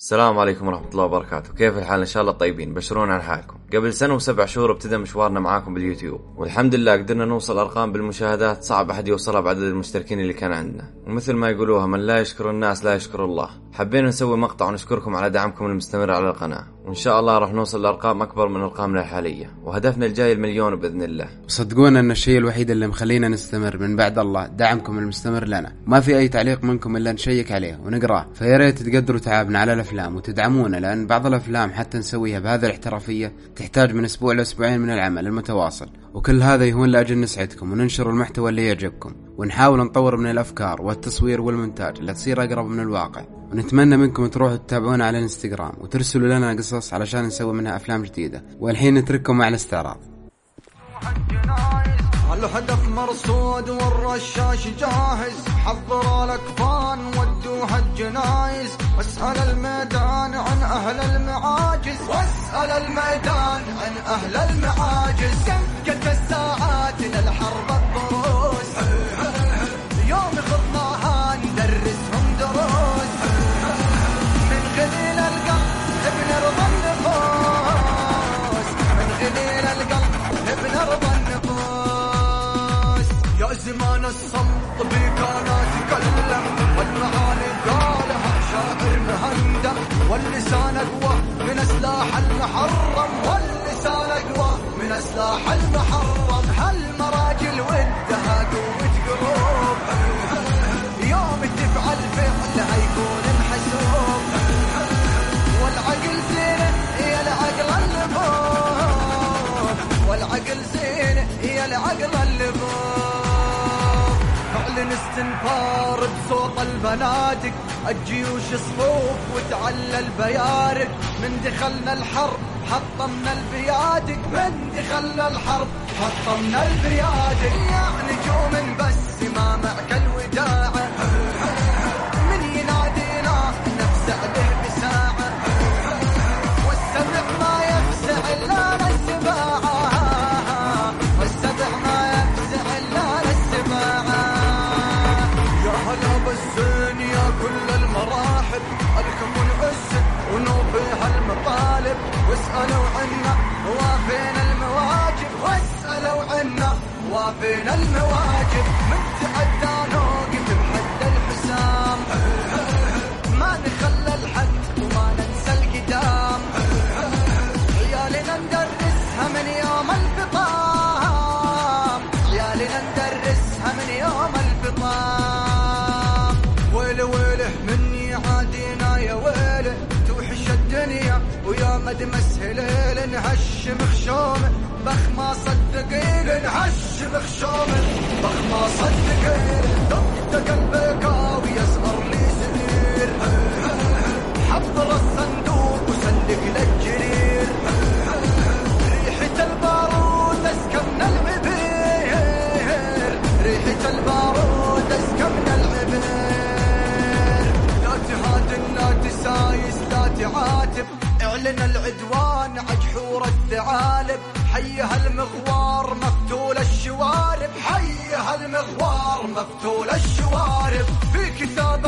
السلام عليكم ورحمة الله وبركاته. كيف الحال؟ إن شاء الله طيبين. بشرونا عن حالكم؟ قبل سنة وسبع شهور ابتدى مشوارنا معاكم باليوتيوب والحمد لله قدرنا نوصل أرقام بالمشاهدات صعب أحد يوصلها بعدد المشتركين اللي كان عندنا ومثل ما يقولوها من لا يشكر الناس لا يشكر الله. حبينا نسوي مقطع ونشكركم على دعمكم المستمر على القناة وإن شاء الله راح نوصل لأرقام أكبر من أرقامنا الحالية وهدفنا الجاي المليون بإذن الله. وصدقونا إن الشيء الوحيد اللي مخلينا نستمر من بعد الله دعمكم المستمر لنا. ما في أي تعليق منكم إلا نشيك عليه ونقراه. فيا ريت تقدروا تعبنا على الأفلام وتدعمونا لأن بعض الأفلام حتى نسويها بهذه الاحترافية تحتاج من أسبوع لاسبوعين من العمل المتواصل. وكل هذا يهون لأجل نسعدكم وننشر المحتوى اللي يعجبكم. ونحاول نطور من الأفكار والتصوير والمونتاج لتصير أقرب من الواقع. ونتمنى منكم تروحوا تتابعونا على الإنستغرام وترسلوا لنا قصص علشان نسوي منها أفلام جديدة. والحين نترككم مع الاستعراض. الهدف مرصود والرشاش جاهز؟ حضر الاكفان الجنايز واسأل الميدان عن أهل المعاجز. واسأل الميدان عن أهل المعاجز. كم الساعات للحرب الضروس يوم خضناها ندرسهم دروس من غليل القلب بنرضى النفوس. من غليل القلب بنرضى النفوس. يا زمان الصمت بك أنا اتكلم واللسان أقوى من سلاح المحرم واللسان أقوى من سلاح المحرم. هالمراجل ودها قوة قلوب. يوم تفعل فعلها يكون محسوب. والعقل زينه هي العقل اللبوب والعقل زينه هي العقل اللبوب اعلن استنفار بصوت البنادق الجيوش صفوف وتعلى البيارق من دخلنا الحرب حطمنا البيادق من دخلنا الحرب حطمنا البيادق يا نجوم بس ما معك الوداع. ويا مد مسهل نهش مخشومه بخ ما صدقين نهش مخشومه بخ ما صدقين دق قلبك الثعالب حيها المغوار مفتول الشوارب حيها المغوار مفتول الشوارب. في كتاب المجد صفحات وسطور